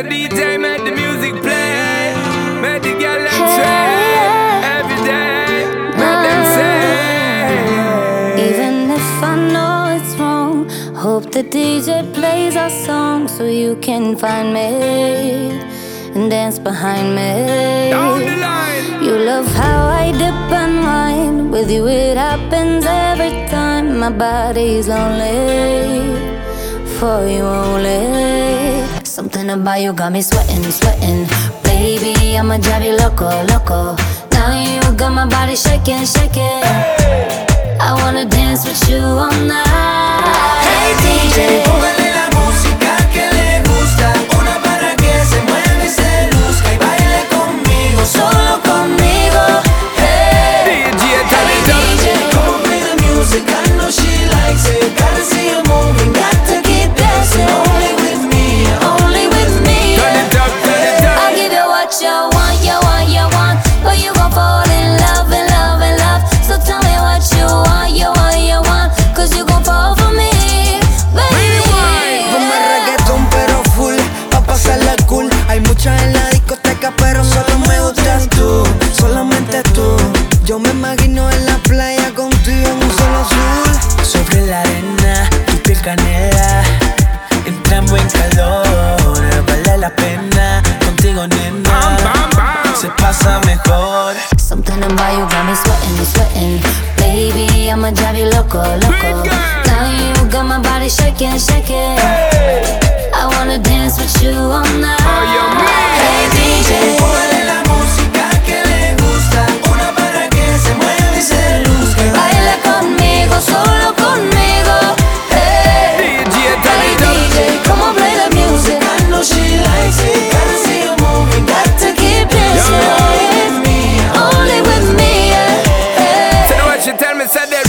So DJ make the music play. Make the girl them sway. Every day. Make them say. Even if I know it's wrong, hope the DJ plays our song so you can find me and dance behind me. Down the line. You love how I dip and wine. With you, it happens every time. My body's lonely. For you only. Something about you got me sweating, sweating. Baby, I'ma drive you loco, loco. Now you got my body shaking, shaking. I wanna dance with you all night. Hey, DJ. Yo me imagino en la playa contigo en un solo azul Sobre la arena, tu piel canela Entramos en calor, vale la pena Contigo nena, Bam, bam. se pasa mejor Something about you got me sweating, sweating. Baby, I'ma drive you loco, loco. Now you got my body shaking, shaking. I wanna dance with you all night.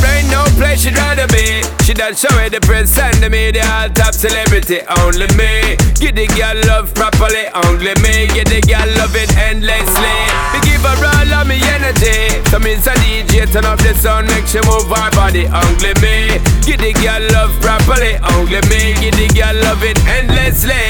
Ain't no place she'd rather be. She done show it the prince and the media all top celebrity. Only me. Give the girl love properly. Only me. Give the girl love it endlessly. Me give her all of me energy. So me a DJ turn up the sound make she move her body. Only me. Give the girl love properly. Only me. Give the girl love it endlessly.